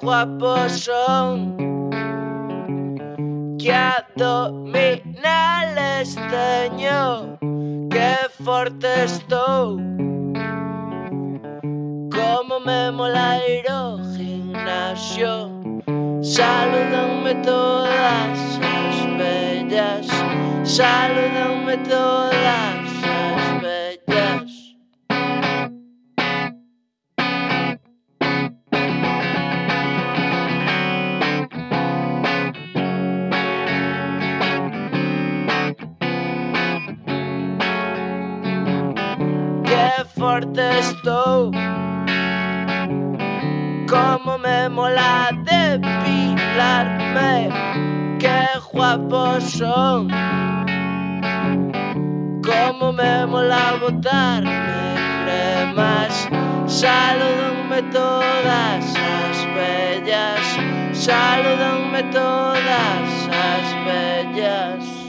guapos son Que abdominales teño Que forte estou Como me mola ir gimnasio. Saludanme todas as bellas. Saludanme todas forte estou Como me mola depilarme. Que guapo son. Como me mola botarme cremas Saludanme todas as bellas. Saludanme todas as bellas.